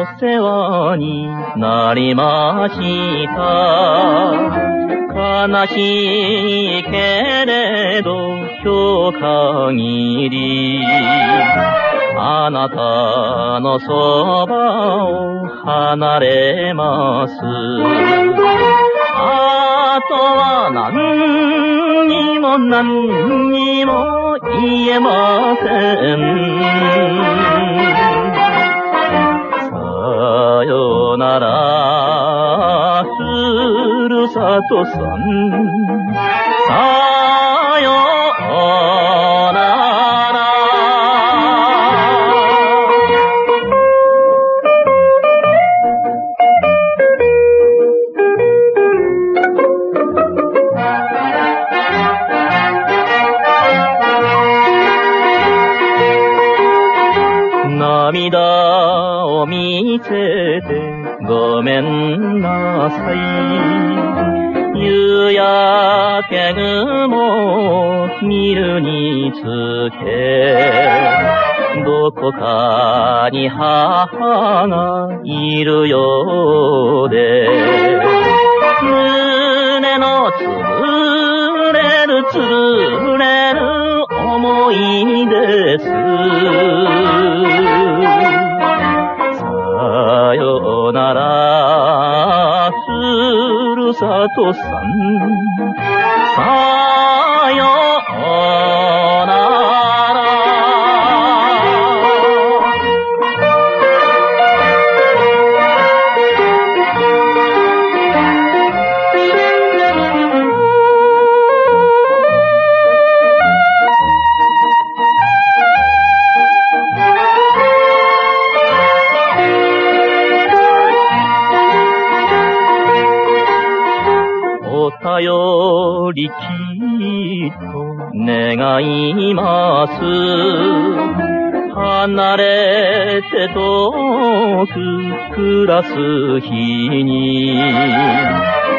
お世話になりました。悲しいけれど今日限りあなたのそばを離れます。あとは何にも何にも言えません。ふるさとさん。さよなら。涙を見せてごめんなさい。夕焼け雲を見るにつけ、どこかに母がいるようで、胸のつぶれるつぶれる思いです。なら、するさとさん。お便りきっと願います。離れて遠く暮らす日に、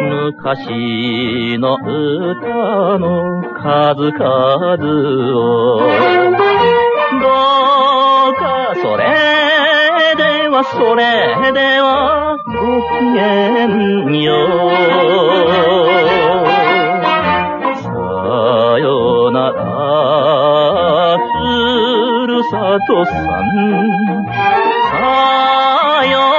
昔の歌の数々を、どうかそれではそれではごきげんよう。ふるさとさん。さよ